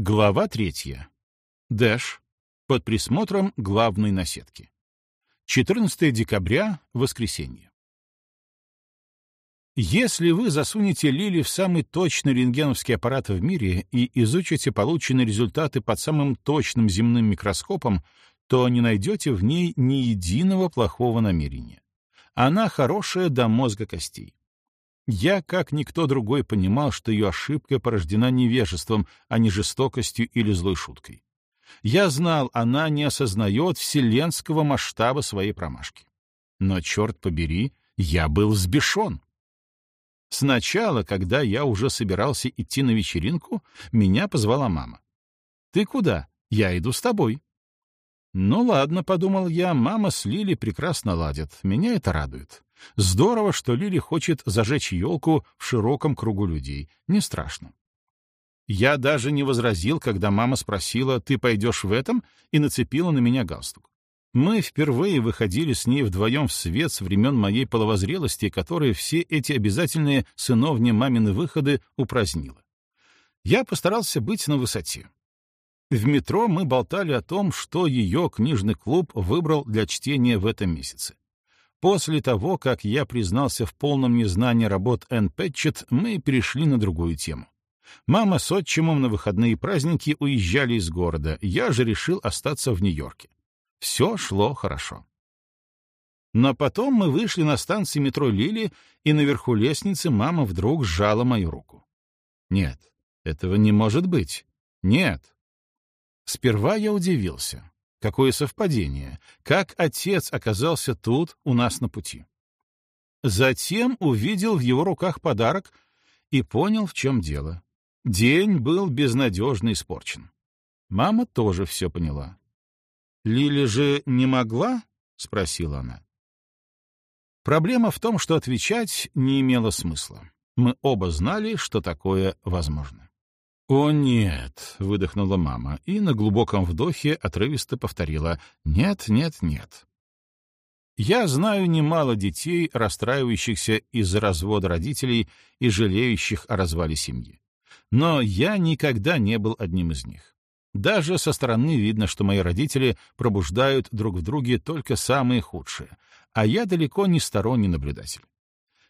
Глава третья. Дэш. Под присмотром главной наседки. 14 декабря, воскресенье. Если вы засунете Лили в самый точный рентгеновский аппарат в мире и изучите полученные результаты под самым точным земным микроскопом, то не найдете в ней ни единого плохого намерения. Она хорошая до мозга костей. Я, как никто другой, понимал, что ее ошибка порождена невежеством, а не жестокостью или злой шуткой. Я знал, она не осознает вселенского масштаба своей промашки. Но, черт побери, я был взбешен. Сначала, когда я уже собирался идти на вечеринку, меня позвала мама. «Ты куда? Я иду с тобой». «Ну ладно», — подумал я, — «мама с Лили прекрасно ладят, меня это радует». Здорово, что Лили хочет зажечь елку в широком кругу людей. Не страшно. Я даже не возразил, когда мама спросила, ты пойдешь в этом, и нацепила на меня галстук. Мы впервые выходили с ней вдвоем в свет с времен моей половозрелости, которая все эти обязательные сыновни мамины выходы упразднила. Я постарался быть на высоте. В метро мы болтали о том, что ее книжный клуб выбрал для чтения в этом месяце. После того, как я признался в полном незнании работ Энн Пэтчет, мы перешли на другую тему. Мама с отчимом на выходные праздники уезжали из города, я же решил остаться в Нью-Йорке. Все шло хорошо. Но потом мы вышли на станции метро Лили, и наверху лестницы мама вдруг сжала мою руку. «Нет, этого не может быть. Нет». Сперва я удивился. Какое совпадение! Как отец оказался тут, у нас на пути. Затем увидел в его руках подарок и понял, в чем дело. День был безнадежно испорчен. Мама тоже все поняла. «Лили же не могла?» — спросила она. Проблема в том, что отвечать не имело смысла. Мы оба знали, что такое возможно. «О нет!» — выдохнула мама и на глубоком вдохе отрывисто повторила «нет, нет, нет». Я знаю немало детей, расстраивающихся из-за развода родителей и жалеющих о развале семьи. Но я никогда не был одним из них. Даже со стороны видно, что мои родители пробуждают друг в друге только самые худшие, а я далеко не сторонний наблюдатель.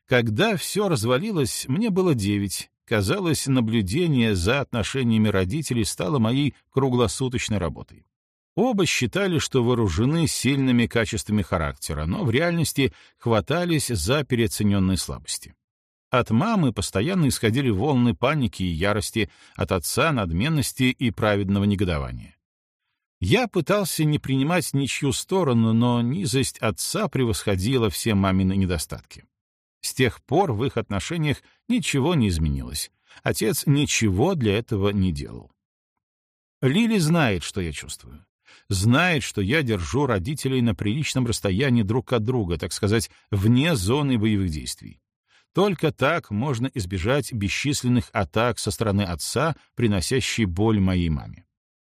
Когда все развалилось, мне было девять, Казалось, наблюдение за отношениями родителей стало моей круглосуточной работой. Оба считали, что вооружены сильными качествами характера, но в реальности хватались за переоцененные слабости. От мамы постоянно исходили волны паники и ярости, от отца — надменности и праведного негодования. Я пытался не принимать ничью сторону, но низость отца превосходила все мамины недостатки. С тех пор в их отношениях ничего не изменилось. Отец ничего для этого не делал. Лили знает, что я чувствую. Знает, что я держу родителей на приличном расстоянии друг от друга, так сказать, вне зоны боевых действий. Только так можно избежать бесчисленных атак со стороны отца, приносящей боль моей маме.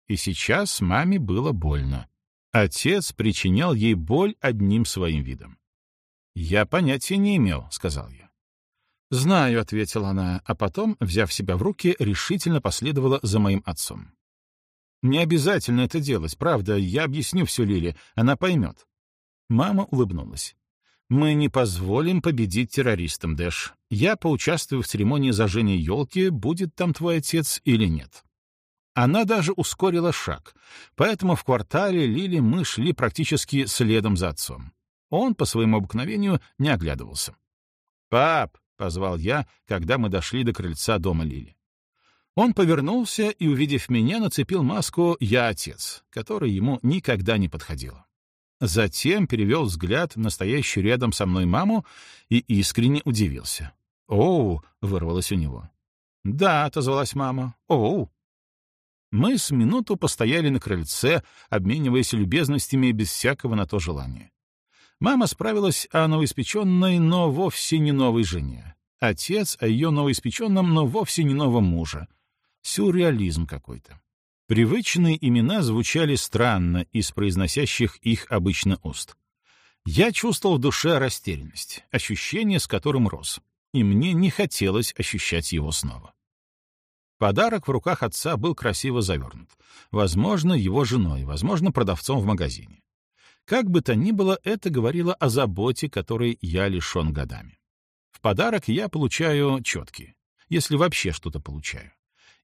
И сейчас маме было больно. Отец причинял ей боль одним своим видом. «Я понятия не имел», — сказал я. «Знаю», — ответила она, а потом, взяв себя в руки, решительно последовала за моим отцом. «Не обязательно это делать, правда, я объясню все Лиле, она поймет». Мама улыбнулась. «Мы не позволим победить террористам, Дэш. Я поучаствую в церемонии зажжения елки, будет там твой отец или нет». Она даже ускорила шаг, поэтому в квартале Лили мы шли практически следом за отцом. Он по своему обыкновению не оглядывался. «Пап!» — позвал я, когда мы дошли до крыльца дома Лили. Он повернулся и, увидев меня, нацепил маску «Я отец», которая ему никогда не подходила. Затем перевел взгляд на стоящую рядом со мной маму и искренне удивился. «Оу!» — вырвалось у него. «Да», — отозвалась мама. «Оу!» Мы с минуту постояли на крыльце, обмениваясь любезностями без всякого на то желания. Мама справилась о новоиспеченной, но вовсе не новой жене. Отец о ее новоиспеченном, но вовсе не новом муже. Сюрреализм какой-то. Привычные имена звучали странно из произносящих их обычно уст. Я чувствовал в душе растерянность, ощущение, с которым рос, и мне не хотелось ощущать его снова. Подарок в руках отца был красиво завернут. Возможно, его женой, возможно, продавцом в магазине. Как бы то ни было, это говорило о заботе, которой я лишен годами. В подарок я получаю четки, если вообще что-то получаю.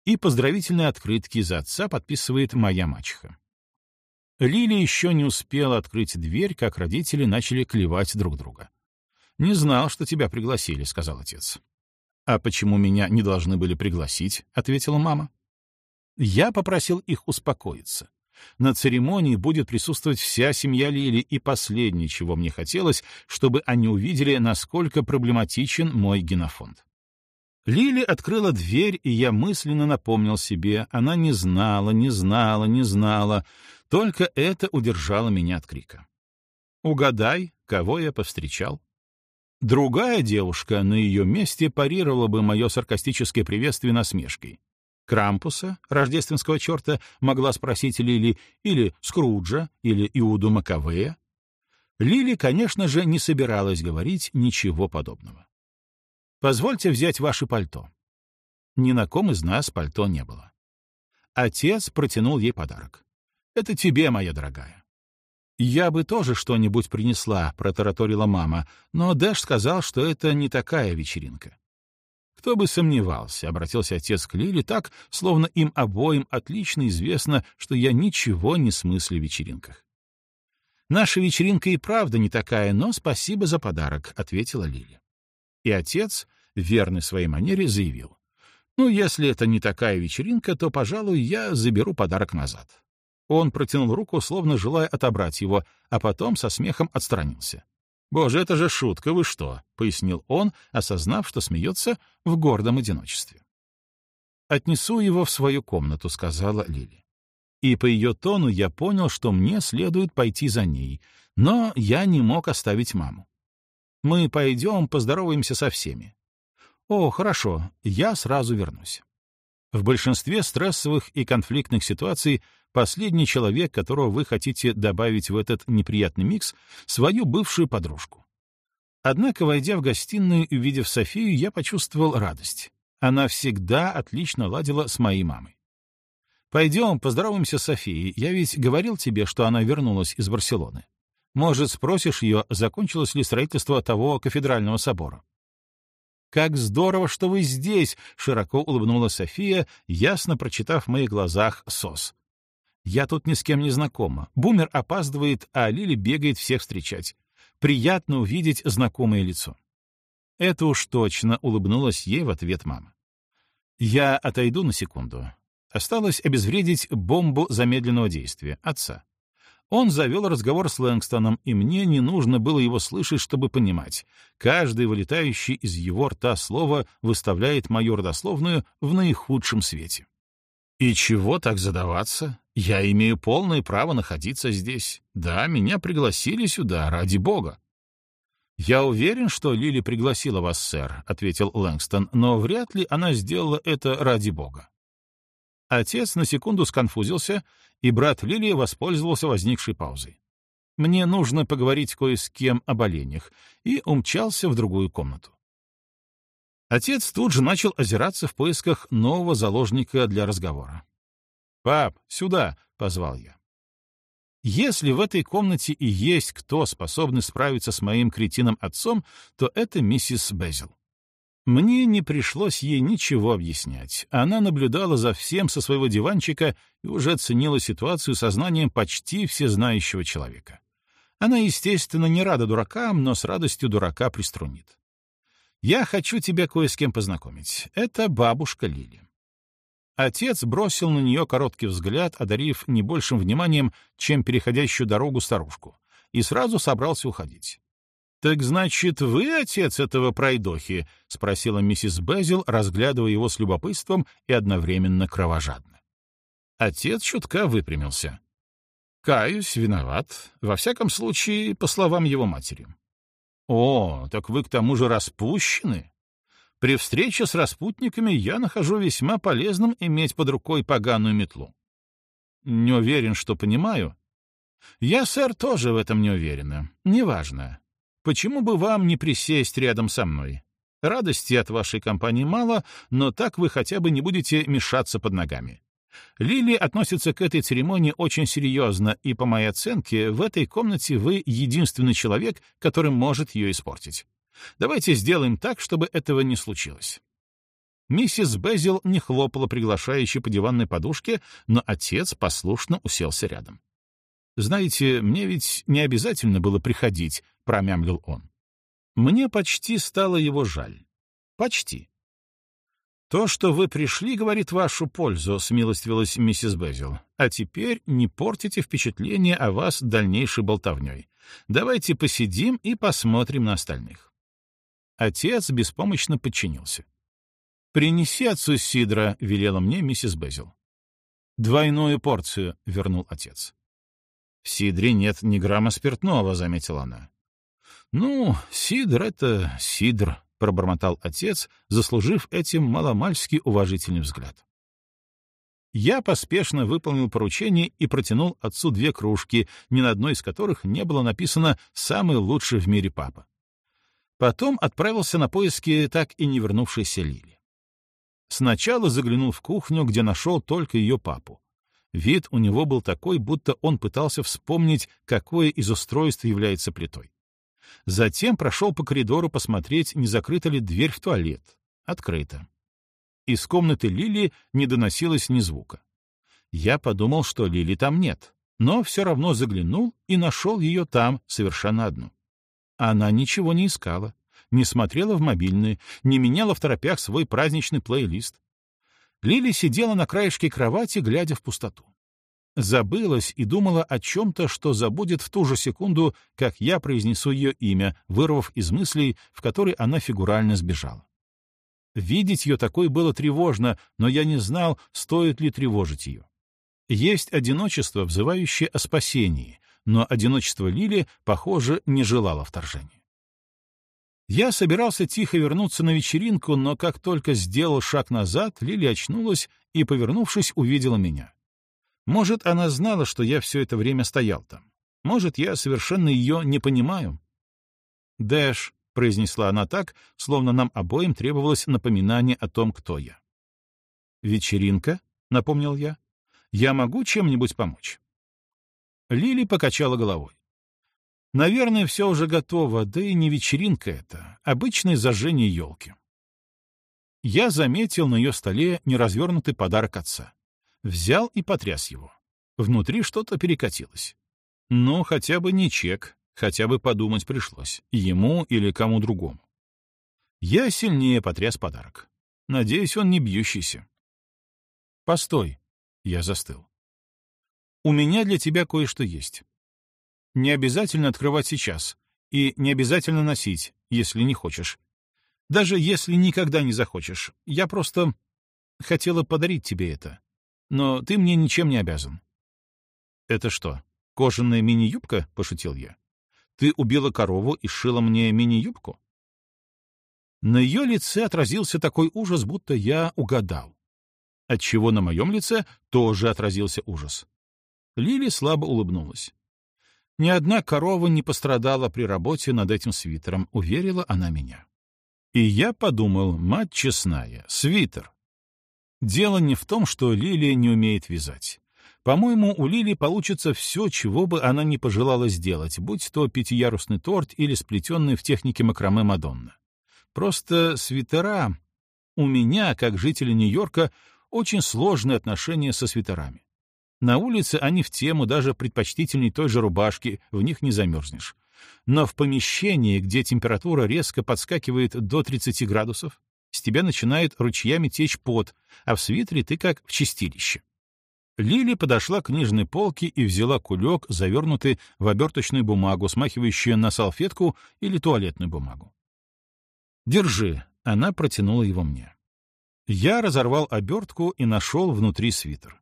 И поздравительные открытки за отца подписывает моя мачеха. Лили еще не успела открыть дверь, как родители начали клевать друг друга. «Не знал, что тебя пригласили», — сказал отец. «А почему меня не должны были пригласить?» — ответила мама. Я попросил их успокоиться. На церемонии будет присутствовать вся семья Лили, и последнее, чего мне хотелось, чтобы они увидели, насколько проблематичен мой генофонд. Лили открыла дверь, и я мысленно напомнил себе, она не знала, не знала, не знала. Только это удержало меня от крика. Угадай, кого я повстречал. Другая девушка на ее месте парировала бы мое саркастическое приветствие насмешкой. Крампуса, рождественского черта, могла спросить Лили, или Скруджа, или Иуду Маковея. Лили, конечно же, не собиралась говорить ничего подобного. «Позвольте взять ваше пальто». Ни на ком из нас пальто не было. Отец протянул ей подарок. «Это тебе, моя дорогая». «Я бы тоже что-нибудь принесла», — протараторила мама, но Дэш сказал, что это не такая вечеринка. Кто бы сомневался, обратился отец к Лиле так, словно им обоим отлично известно, что я ничего не смыслю в вечеринках. «Наша вечеринка и правда не такая, но спасибо за подарок», — ответила Лиля. И отец, верный своей манере, заявил. «Ну, если это не такая вечеринка, то, пожалуй, я заберу подарок назад». Он протянул руку, словно желая отобрать его, а потом со смехом отстранился. «Боже, это же шутка, вы что?» — пояснил он, осознав, что смеется в гордом одиночестве. «Отнесу его в свою комнату», — сказала Лили. И по ее тону я понял, что мне следует пойти за ней, но я не мог оставить маму. «Мы пойдем, поздороваемся со всеми». «О, хорошо, я сразу вернусь». В большинстве стрессовых и конфликтных ситуаций последний человек, которого вы хотите добавить в этот неприятный микс, свою бывшую подружку. Однако, войдя в гостиную и увидев Софию, я почувствовал радость. Она всегда отлично ладила с моей мамой. «Пойдем, поздравимся, с Софией. Я ведь говорил тебе, что она вернулась из Барселоны. Может, спросишь ее, закончилось ли строительство того кафедрального собора?» «Как здорово, что вы здесь!» — широко улыбнулась София, ясно прочитав в моих глазах сос. Я тут ни с кем не знакома. Бумер опаздывает, а Лили бегает всех встречать. Приятно увидеть знакомое лицо. Это уж точно улыбнулась ей в ответ мама. Я отойду на секунду. Осталось обезвредить бомбу замедленного действия, отца. Он завел разговор с Лэнгстоном, и мне не нужно было его слышать, чтобы понимать. Каждый вылетающий из его рта слово выставляет мою родословную в наихудшем свете. «И чего так задаваться?» Я имею полное право находиться здесь. Да, меня пригласили сюда, ради бога. «Я уверен, что Лили пригласила вас, сэр», — ответил Лэнгстон, «но вряд ли она сделала это ради бога». Отец на секунду сконфузился, и брат Лили воспользовался возникшей паузой. «Мне нужно поговорить кое с кем о боленях», и умчался в другую комнату. Отец тут же начал озираться в поисках нового заложника для разговора. «Пап, сюда!» — позвал я. Если в этой комнате и есть кто, способный справиться с моим кретином отцом, то это миссис Безил. Мне не пришлось ей ничего объяснять. Она наблюдала за всем со своего диванчика и уже оценила ситуацию сознанием почти всезнающего человека. Она, естественно, не рада дуракам, но с радостью дурака приструнит. «Я хочу тебя кое с кем познакомить. Это бабушка Лили. Отец бросил на нее короткий взгляд, одарив не большим вниманием, чем переходящую дорогу старушку, и сразу собрался уходить. «Так значит, вы отец этого пройдохи?» — спросила миссис Безил, разглядывая его с любопытством и одновременно кровожадно. Отец чутка выпрямился. «Каюсь, виноват. Во всяком случае, по словам его матери». «О, так вы к тому же распущены?» При встрече с распутниками я нахожу весьма полезным иметь под рукой поганую метлу. Не уверен, что понимаю. Я, сэр, тоже в этом не уверена. Неважно. Почему бы вам не присесть рядом со мной? Радости от вашей компании мало, но так вы хотя бы не будете мешаться под ногами. Лили относится к этой церемонии очень серьезно, и, по моей оценке, в этой комнате вы единственный человек, который может ее испортить. Давайте сделаем так, чтобы этого не случилось. Миссис Безил не хлопала приглашающей по диванной подушке, но отец послушно уселся рядом. «Знаете, мне ведь не обязательно было приходить», — промямлил он. «Мне почти стало его жаль. Почти». «То, что вы пришли, говорит вашу пользу», — смилостивилась миссис Безил. «А теперь не портите впечатление о вас дальнейшей болтовней. Давайте посидим и посмотрим на остальных». Отец беспомощно подчинился. «Принеси отцу сидра», — велела мне миссис Безил. «Двойную порцию», — вернул отец. «В сидре нет ни грамма спиртного», — заметила она. «Ну, сидр — это сидр», — пробормотал отец, заслужив этим маломальски уважительный взгляд. Я поспешно выполнил поручение и протянул отцу две кружки, ни на одной из которых не было написано «Самый лучший в мире папа». Потом отправился на поиски так и не вернувшейся Лили. Сначала заглянул в кухню, где нашел только ее папу. Вид у него был такой, будто он пытался вспомнить, какое из устройств является плитой. Затем прошел по коридору посмотреть, не закрыта ли дверь в туалет. Открыта. Из комнаты Лили не доносилось ни звука. Я подумал, что Лили там нет, но все равно заглянул и нашел ее там, совершенно одну. Она ничего не искала, не смотрела в мобильные, не меняла в торопях свой праздничный плейлист. Лили сидела на краешке кровати, глядя в пустоту. Забылась и думала о чем-то, что забудет в ту же секунду, как я произнесу ее имя, вырвав из мыслей, в которой она фигурально сбежала. Видеть ее такой было тревожно, но я не знал, стоит ли тревожить ее. Есть одиночество, взывающее о спасении, но одиночество Лили, похоже, не желало вторжения. Я собирался тихо вернуться на вечеринку, но как только сделал шаг назад, Лили очнулась и, повернувшись, увидела меня. Может, она знала, что я все это время стоял там. Может, я совершенно ее не понимаю. «Дэш», — произнесла она так, словно нам обоим требовалось напоминание о том, кто я. «Вечеринка?» — напомнил я. «Я могу чем-нибудь помочь?» Лили покачала головой. Наверное, все уже готово, да и не вечеринка это, обычное зажжение елки. Я заметил на ее столе неразвернутый подарок отца. Взял и потряс его. Внутри что-то перекатилось. Ну, хотя бы не чек, хотя бы подумать пришлось, ему или кому другому. Я сильнее потряс подарок. Надеюсь, он не бьющийся. «Постой!» — я застыл. У меня для тебя кое-что есть. Не обязательно открывать сейчас, и не обязательно носить, если не хочешь. Даже если никогда не захочешь. Я просто хотела подарить тебе это. Но ты мне ничем не обязан. Это что, кожаная мини-юбка? Пошутил я. Ты убила корову и шила мне мини-юбку? На ее лице отразился такой ужас, будто я угадал. Отчего на моем лице тоже отразился ужас. Лили слабо улыбнулась. «Ни одна корова не пострадала при работе над этим свитером», — уверила она меня. И я подумал, мать честная, свитер. Дело не в том, что Лилия не умеет вязать. По-моему, у Лили получится все, чего бы она не пожелала сделать, будь то пятиярусный торт или сплетенный в технике макраме Мадонна. Просто свитера... У меня, как жителя Нью-Йорка, очень сложные отношения со свитерами. На улице они в тему даже предпочтительней той же рубашки, в них не замерзнешь. Но в помещении, где температура резко подскакивает до 30 градусов, с тебя начинает ручьями течь пот, а в свитере ты как в чистилище. Лили подошла к книжной полке и взяла кулек, завернутый в оберточную бумагу, смахивающую на салфетку или туалетную бумагу. «Держи», — она протянула его мне. Я разорвал обертку и нашел внутри свитер.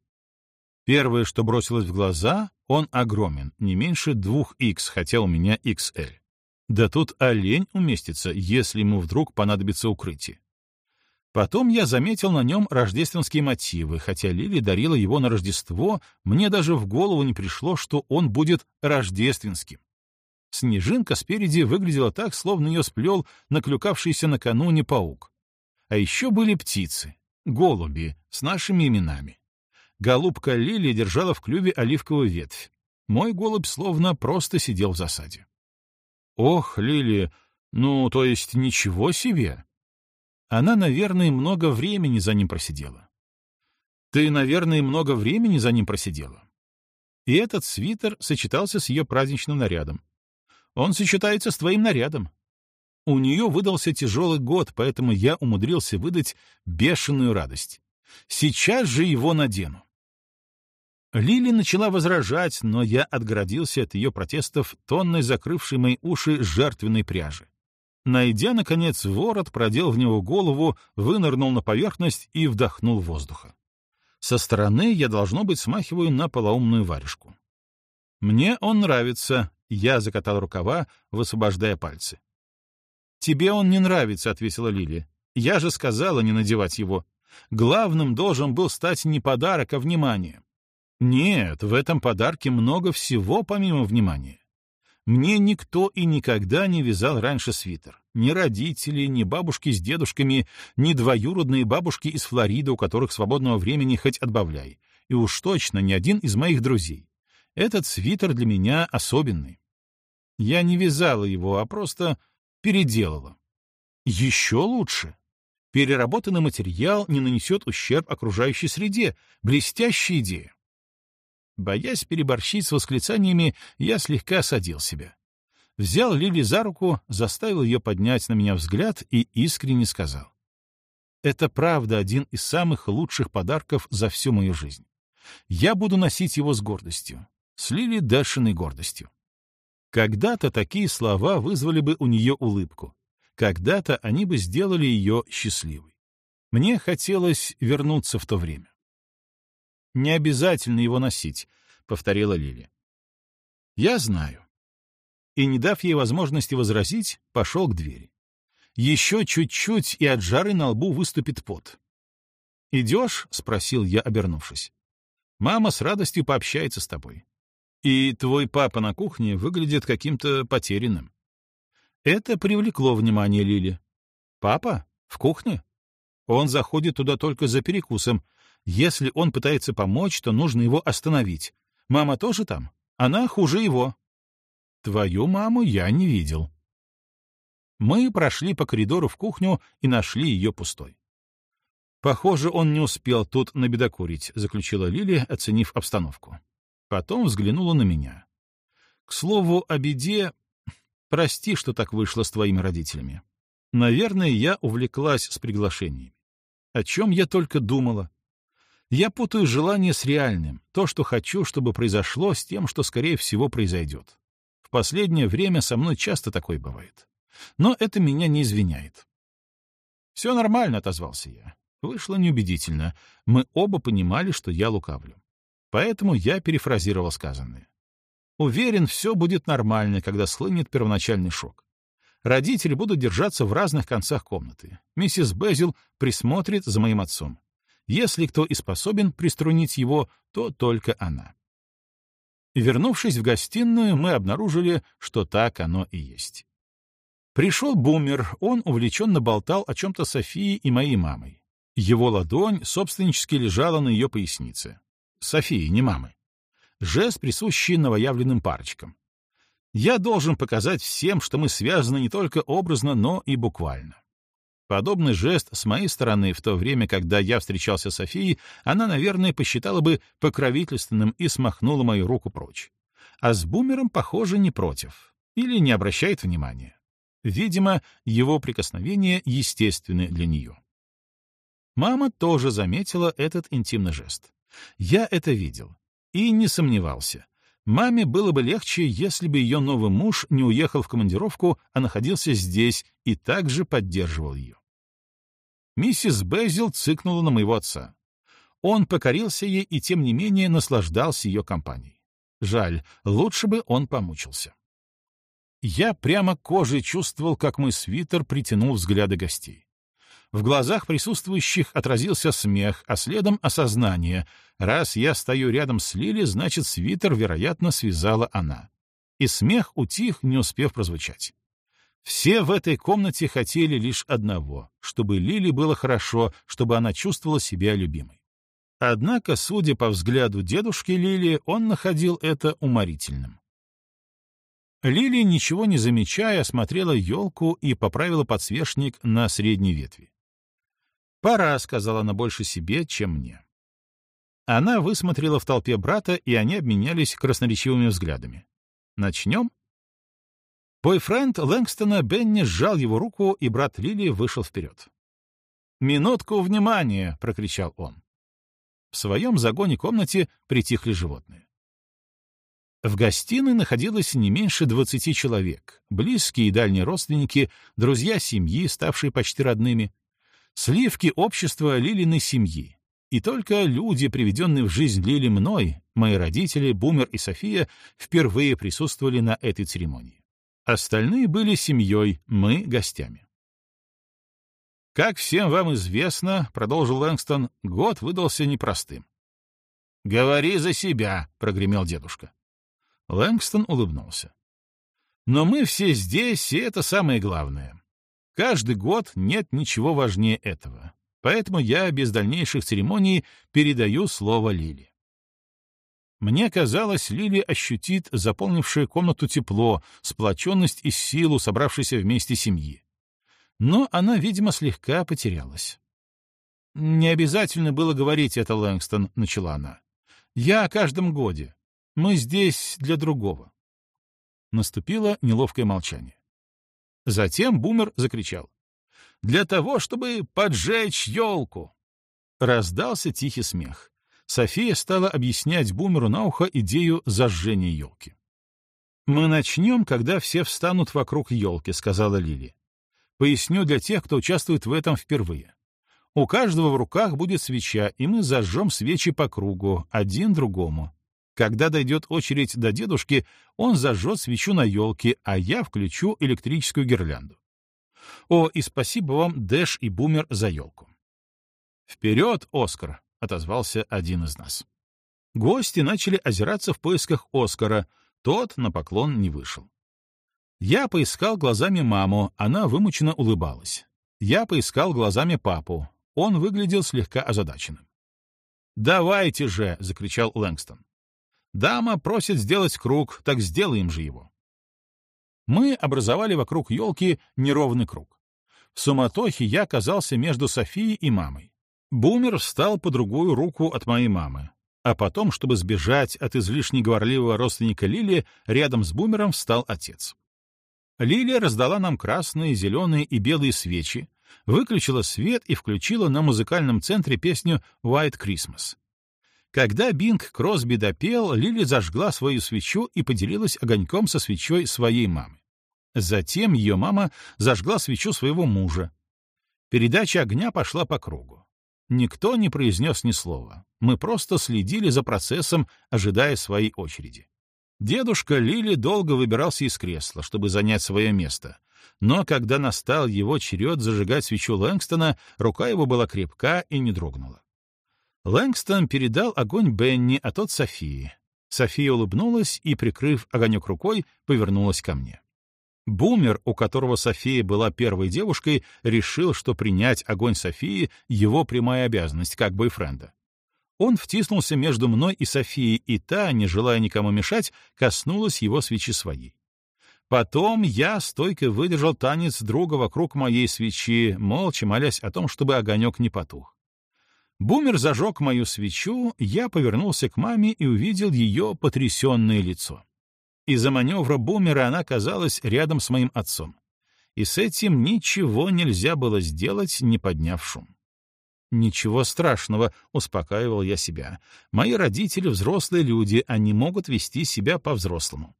Первое, что бросилось в глаза, он огромен, не меньше двух X хотя у меня XL. Да тут олень уместится, если ему вдруг понадобится укрытие. Потом я заметил на нем рождественские мотивы, хотя Лили дарила его на Рождество, мне даже в голову не пришло, что он будет рождественским. Снежинка спереди выглядела так, словно ее сплел наклюкавшийся накануне паук. А еще были птицы, голуби, с нашими именами. Голубка Лили держала в клюве оливковую ветвь. Мой голубь словно просто сидел в засаде. «Ох, Лили, ну, то есть ничего себе!» Она, наверное, много времени за ним просидела. «Ты, наверное, много времени за ним просидела». И этот свитер сочетался с ее праздничным нарядом. «Он сочетается с твоим нарядом». У нее выдался тяжелый год, поэтому я умудрился выдать бешеную радость. «Сейчас же его надену». Лили начала возражать, но я отгородился от ее протестов тонной закрывшей мои уши жертвенной пряжи. Найдя, наконец, ворот, продел в него голову, вынырнул на поверхность и вдохнул воздуха. Со стороны я, должно быть, смахиваю на полоумную варежку. «Мне он нравится», — я закатал рукава, высвобождая пальцы. «Тебе он не нравится», — ответила Лили. «Я же сказала не надевать его. Главным должен был стать не подарок, а внимание. Нет, в этом подарке много всего помимо внимания. Мне никто и никогда не вязал раньше свитер. Ни родители, ни бабушки с дедушками, ни двоюродные бабушки из Флориды, у которых свободного времени хоть отбавляй. И уж точно ни один из моих друзей. Этот свитер для меня особенный. Я не вязала его, а просто переделала. Еще лучше. Переработанный материал не нанесет ущерб окружающей среде. Блестящая идея. Боясь переборщить с восклицаниями, я слегка осадил себя. Взял Лили за руку, заставил ее поднять на меня взгляд и искренне сказал. «Это правда один из самых лучших подарков за всю мою жизнь. Я буду носить его с гордостью. С Лили Дашиной гордостью». Когда-то такие слова вызвали бы у нее улыбку. Когда-то они бы сделали ее счастливой. Мне хотелось вернуться в то время. Не обязательно его носить», — повторила Лили. «Я знаю». И, не дав ей возможности возразить, пошел к двери. «Еще чуть-чуть, и от жары на лбу выступит пот». «Идешь?» — спросил я, обернувшись. «Мама с радостью пообщается с тобой. И твой папа на кухне выглядит каким-то потерянным». Это привлекло внимание Лили. «Папа? В кухне?» Он заходит туда только за перекусом, если он пытается помочь, то нужно его остановить. Мама тоже там? Она хуже его. Твою маму я не видел. Мы прошли по коридору в кухню и нашли ее пустой. Похоже, он не успел тут набедокурить, заключила Лили, оценив обстановку. Потом взглянула на меня. К слову о беде... Прости, что так вышло с твоими родителями. Наверное, я увлеклась с приглашениями. О чем я только думала. Я путаю желание с реальным, то, что хочу, чтобы произошло, с тем, что, скорее всего, произойдет. В последнее время со мной часто такое бывает. Но это меня не извиняет. «Все нормально», — отозвался я. Вышло неубедительно. Мы оба понимали, что я лукавлю. Поэтому я перефразировал сказанное. Уверен, все будет нормально, когда слынет первоначальный шок. Родители будут держаться в разных концах комнаты. Миссис Безил присмотрит за моим отцом. Если кто и способен приструнить его, то только она. Вернувшись в гостиную, мы обнаружили, что так оно и есть. Пришел бумер, он увлеченно болтал о чем-то Софии и моей мамой. Его ладонь собственнически лежала на ее пояснице. Софии, не мамы. Жест, присущий новоявленным парочкам. Я должен показать всем, что мы связаны не только образно, но и буквально. Подобный жест с моей стороны в то время, когда я встречался с Софией, она, наверное, посчитала бы покровительственным и смахнула мою руку прочь. А с бумером, похоже, не против. Или не обращает внимания. Видимо, его прикосновения естественны для нее. Мама тоже заметила этот интимный жест. Я это видел. И не сомневался. Маме было бы легче, если бы ее новый муж не уехал в командировку, а находился здесь и также поддерживал ее. Миссис Безил цыкнула на моего отца. Он покорился ей и, тем не менее, наслаждался ее компанией. Жаль, лучше бы он помучился. Я прямо кожей чувствовал, как мой свитер притянул взгляды гостей. В глазах присутствующих отразился смех, а следом осознание. Раз я стою рядом с Лили, значит, свитер, вероятно, связала она. И смех утих, не успев прозвучать. Все в этой комнате хотели лишь одного, чтобы Лили было хорошо, чтобы она чувствовала себя любимой. Однако, судя по взгляду дедушки Лили, он находил это уморительным. Лили, ничего не замечая, смотрела елку и поправила подсвечник на средней ветви. «Пора», — сказала она больше себе, чем мне. Она высмотрела в толпе брата, и они обменялись красноречивыми взглядами. «Начнем?» Бойфренд Лэнгстона Бенни сжал его руку, и брат Лили вышел вперед. «Минутку внимания!» — прокричал он. В своем загоне-комнате притихли животные. В гостиной находилось не меньше двадцати человек, близкие и дальние родственники, друзья семьи, ставшие почти родными, сливки общества Лилиной семьи. И только люди, приведенные в жизнь Лили мной, мои родители, Бумер и София, впервые присутствовали на этой церемонии. Остальные были семьей, мы — гостями. «Как всем вам известно, — продолжил Лэнгстон, — год выдался непростым». «Говори за себя!» — прогремел дедушка. Лэнгстон улыбнулся. «Но мы все здесь, и это самое главное. Каждый год нет ничего важнее этого. Поэтому я без дальнейших церемоний передаю слово Лили. Мне казалось, Лили ощутит заполнившее комнату тепло, сплоченность и силу собравшейся вместе семьи. Но она, видимо, слегка потерялась. «Не обязательно было говорить это, Лэнгстон», — начала она. «Я о каждом годе. Мы здесь для другого». Наступило неловкое молчание. Затем Бумер закричал. «Для того, чтобы поджечь елку!» Раздался тихий смех. София стала объяснять Бумеру на ухо идею зажжения елки. «Мы начнем, когда все встанут вокруг елки», — сказала Лили. «Поясню для тех, кто участвует в этом впервые. У каждого в руках будет свеча, и мы зажжем свечи по кругу, один другому. Когда дойдет очередь до дедушки, он зажжет свечу на елке, а я включу электрическую гирлянду. О, и спасибо вам, Дэш и Бумер, за елку. «Вперед, Оскар!» отозвался один из нас. Гости начали озираться в поисках Оскара, тот на поклон не вышел. Я поискал глазами маму, она вымученно улыбалась. Я поискал глазами папу, он выглядел слегка озадаченным. «Давайте же!» — закричал Лэнгстон. «Дама просит сделать круг, так сделаем же его!» Мы образовали вокруг елки неровный круг. В суматохе я оказался между Софией и мамой. Бумер встал по другую руку от моей мамы. А потом, чтобы сбежать от излишне говорливого родственника Лили, рядом с Бумером встал отец. Лилия раздала нам красные, зеленые и белые свечи, выключила свет и включила на музыкальном центре песню «White Christmas». Когда Бинг Кросби допел, Лили зажгла свою свечу и поделилась огоньком со свечой своей мамы. Затем ее мама зажгла свечу своего мужа. Передача огня пошла по кругу. Никто не произнес ни слова. Мы просто следили за процессом, ожидая своей очереди. Дедушка Лили долго выбирался из кресла, чтобы занять свое место. Но когда настал его черед зажигать свечу Лэнгстона, рука его была крепка и не дрогнула. Лэнгстон передал огонь Бенни, а тот Софии. София улыбнулась и, прикрыв огонек рукой, повернулась ко мне. Бумер, у которого София была первой девушкой, решил, что принять огонь Софии — его прямая обязанность, как бойфренда. Он втиснулся между мной и Софией, и та, не желая никому мешать, коснулась его свечи своей. Потом я стойко выдержал танец друга вокруг моей свечи, молча молясь о том, чтобы огонек не потух. Бумер зажег мою свечу, я повернулся к маме и увидел ее потрясенное лицо. Из-за маневра бумера она оказалась рядом с моим отцом. И с этим ничего нельзя было сделать, не подняв шум. «Ничего страшного», — успокаивал я себя. «Мои родители — взрослые люди, они могут вести себя по-взрослому».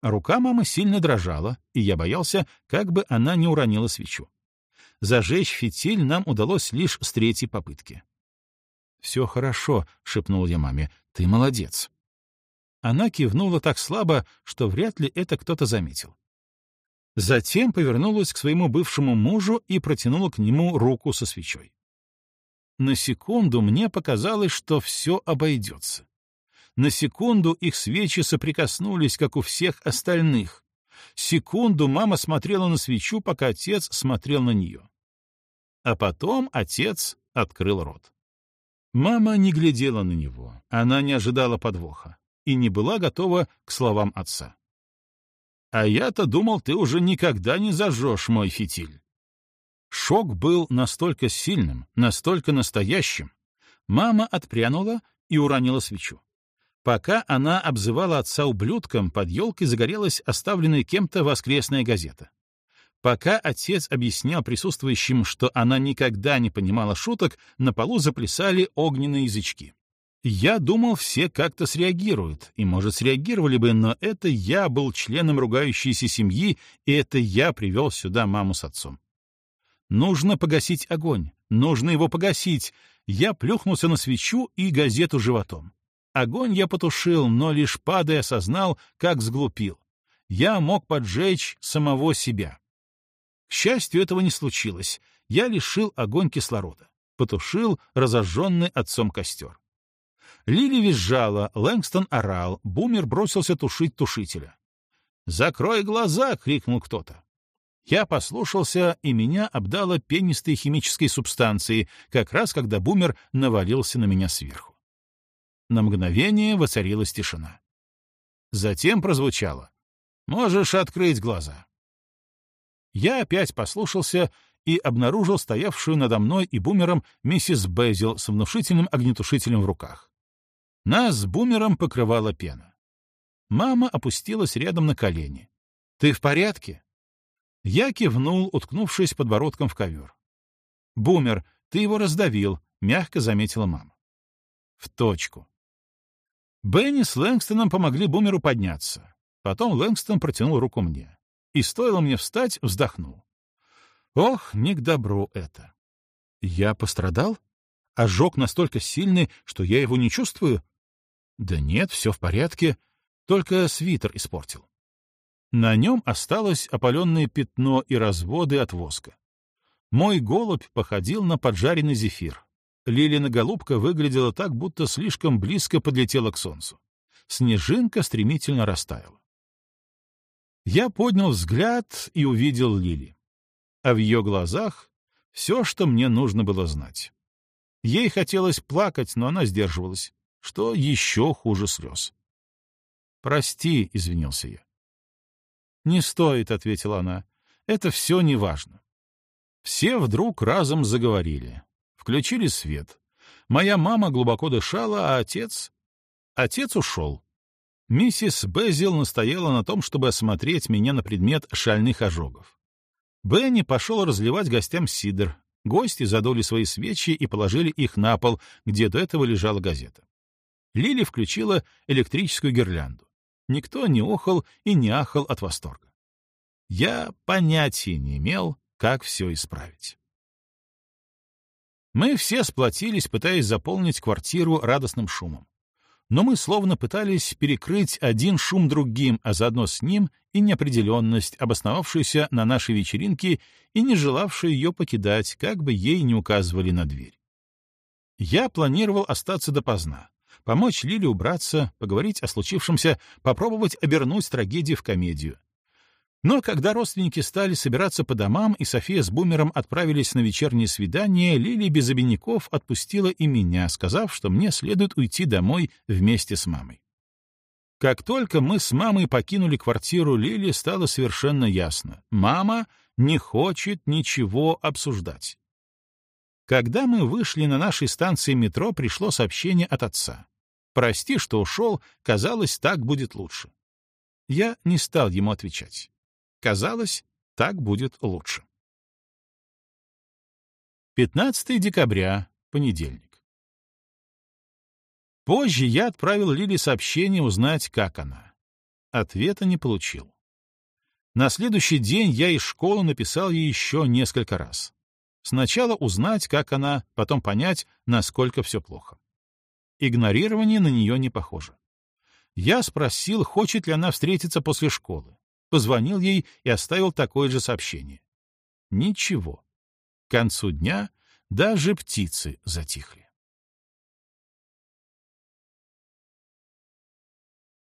Рука мамы сильно дрожала, и я боялся, как бы она не уронила свечу. Зажечь фитиль нам удалось лишь с третьей попытки. «Все хорошо», — шепнул я маме, — «ты молодец». Она кивнула так слабо, что вряд ли это кто-то заметил. Затем повернулась к своему бывшему мужу и протянула к нему руку со свечой. На секунду мне показалось, что все обойдется. На секунду их свечи соприкоснулись, как у всех остальных. Секунду мама смотрела на свечу, пока отец смотрел на нее. А потом отец открыл рот. Мама не глядела на него, она не ожидала подвоха и не была готова к словам отца. «А я-то думал, ты уже никогда не зажжешь мой фитиль». Шок был настолько сильным, настолько настоящим. Мама отпрянула и уронила свечу. Пока она обзывала отца ублюдком, под елкой загорелась оставленная кем-то воскресная газета. Пока отец объяснял присутствующим, что она никогда не понимала шуток, на полу заплясали огненные язычки. Я думал, все как-то среагируют, и, может, среагировали бы, но это я был членом ругающейся семьи, и это я привел сюда маму с отцом. Нужно погасить огонь, нужно его погасить. Я плюхнулся на свечу и газету животом. Огонь я потушил, но лишь падая осознал, как сглупил. Я мог поджечь самого себя. К счастью, этого не случилось. Я лишил огонь кислорода. Потушил разожженный отцом костер. Лили визжала, Лэнгстон орал, Бумер бросился тушить тушителя. «Закрой глаза!» — крикнул кто-то. Я послушался, и меня обдало пенистой химической субстанцией, как раз когда Бумер навалился на меня сверху. На мгновение воцарилась тишина. Затем прозвучало «Можешь открыть глаза». Я опять послушался и обнаружил стоявшую надо мной и бумером миссис Безил с внушительным огнетушителем в руках. Нас с бумером покрывала пена. Мама опустилась рядом на колени. «Ты в порядке?» Я кивнул, уткнувшись подбородком в ковер. «Бумер, ты его раздавил», — мягко заметила мама. «В точку». Бенни с Лэнгстоном помогли Бумеру подняться. Потом Лэнгстон протянул руку мне. И стоило мне встать, вздохнул. «Ох, не к добру это». «Я пострадал? Ожог настолько сильный, что я его не чувствую?» Да нет, все в порядке, только свитер испортил. На нем осталось опаленное пятно и разводы от воска. Мой голубь походил на поджаренный зефир. Лилина голубка выглядела так, будто слишком близко подлетела к солнцу. Снежинка стремительно растаяла. Я поднял взгляд и увидел Лили. А в ее глазах все, что мне нужно было знать. Ей хотелось плакать, но она сдерживалась что еще хуже слез. «Прости», — извинился я. «Не стоит», — ответила она. «Это все неважно». Все вдруг разом заговорили. Включили свет. Моя мама глубоко дышала, а отец... Отец ушел. Миссис Безил настояла на том, чтобы осмотреть меня на предмет шальных ожогов. Бенни пошел разливать гостям сидр. Гости задули свои свечи и положили их на пол, где до этого лежала газета. Лили включила электрическую гирлянду. Никто не охал и не ахал от восторга. Я понятия не имел, как все исправить. Мы все сплотились, пытаясь заполнить квартиру радостным шумом. Но мы словно пытались перекрыть один шум другим, а заодно с ним и неопределенность, обосновавшуюся на нашей вечеринке и не желавшую ее покидать, как бы ей не указывали на дверь. Я планировал остаться допоздна, помочь Лиле убраться, поговорить о случившемся, попробовать обернуть трагедию в комедию. Но когда родственники стали собираться по домам и София с Бумером отправились на вечернее свидание, Лили без обиняков отпустила и меня, сказав, что мне следует уйти домой вместе с мамой. Как только мы с мамой покинули квартиру Лили, стало совершенно ясно — мама не хочет ничего обсуждать. Когда мы вышли на нашей станции метро, пришло сообщение от отца. «Прости, что ушел, казалось, так будет лучше». Я не стал ему отвечать. Казалось, так будет лучше. 15 декабря, понедельник. Позже я отправил Лиле сообщение узнать, как она. Ответа не получил. На следующий день я из школы написал ей еще несколько раз. Сначала узнать, как она, потом понять, насколько все плохо. Игнорирование на нее не похоже. Я спросил, хочет ли она встретиться после школы. Позвонил ей и оставил такое же сообщение. Ничего. К концу дня даже птицы затихли.